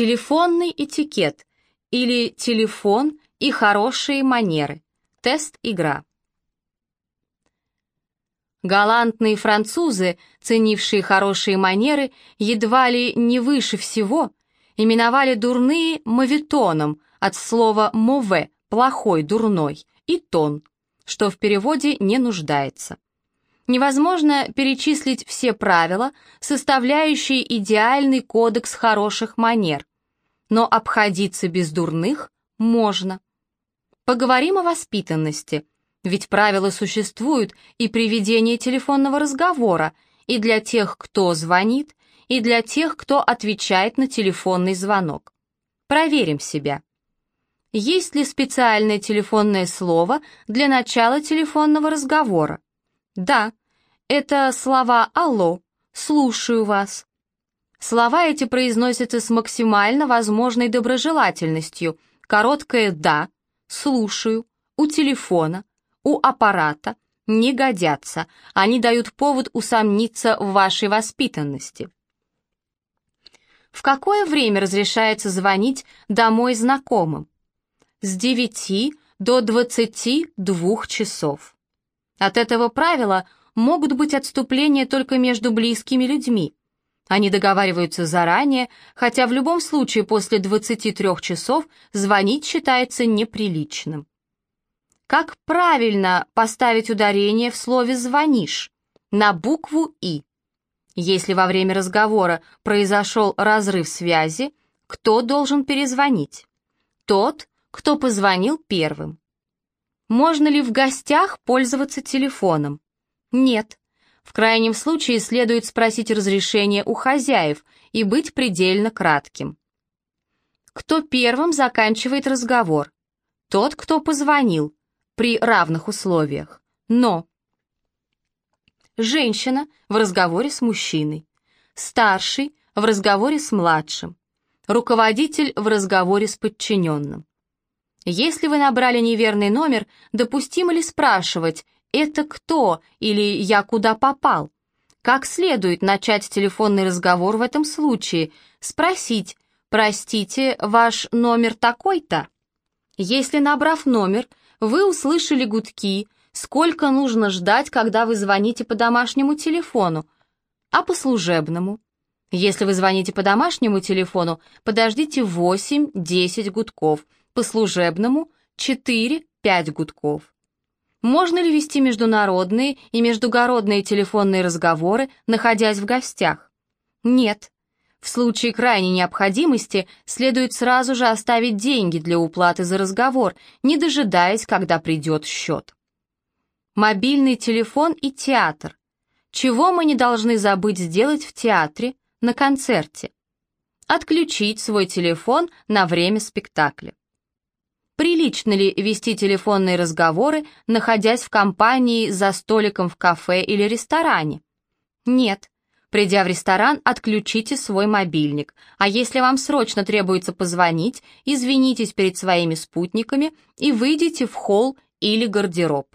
Телефонный этикет или телефон и хорошие манеры. Тест-игра. Галантные французы, ценившие хорошие манеры, едва ли не выше всего, именовали дурные моветоном от слова «мове» — плохой, дурной, и «тон», что в переводе не нуждается. Невозможно перечислить все правила, составляющие идеальный кодекс хороших манер, но обходиться без дурных можно. Поговорим о воспитанности, ведь правила существуют и при ведении телефонного разговора, и для тех, кто звонит, и для тех, кто отвечает на телефонный звонок. Проверим себя. Есть ли специальное телефонное слово для начала телефонного разговора? Да, это слова «Алло», «Слушаю вас». Слова эти произносятся с максимально возможной доброжелательностью. Короткое «да», «слушаю», «у телефона», «у аппарата» не годятся, они дают повод усомниться в вашей воспитанности. В какое время разрешается звонить домой знакомым? С 9 до 22 часов. От этого правила – могут быть отступления только между близкими людьми. Они договариваются заранее, хотя в любом случае после 23 часов звонить считается неприличным. Как правильно поставить ударение в слове «звонишь»? На букву «и». Если во время разговора произошел разрыв связи, кто должен перезвонить? Тот, кто позвонил первым. Можно ли в гостях пользоваться телефоном? Нет. В крайнем случае следует спросить разрешение у хозяев и быть предельно кратким. Кто первым заканчивает разговор? Тот, кто позвонил, при равных условиях. Но женщина в разговоре с мужчиной, старший в разговоре с младшим, руководитель в разговоре с подчиненным. Если вы набрали неверный номер, допустимо ли спрашивать, «Это кто?» или «Я куда попал?» Как следует начать телефонный разговор в этом случае? Спросить «Простите, ваш номер такой-то?» Если, набрав номер, вы услышали гудки, сколько нужно ждать, когда вы звоните по домашнему телефону, а по служебному? Если вы звоните по домашнему телефону, подождите 8-10 гудков, по служебному 4-5 гудков. Можно ли вести международные и междугородные телефонные разговоры, находясь в гостях? Нет. В случае крайней необходимости следует сразу же оставить деньги для уплаты за разговор, не дожидаясь, когда придет счет. Мобильный телефон и театр. Чего мы не должны забыть сделать в театре, на концерте? Отключить свой телефон на время спектакля. Прилично ли вести телефонные разговоры, находясь в компании за столиком в кафе или ресторане? Нет. Придя в ресторан, отключите свой мобильник, а если вам срочно требуется позвонить, извинитесь перед своими спутниками и выйдите в холл или гардероб.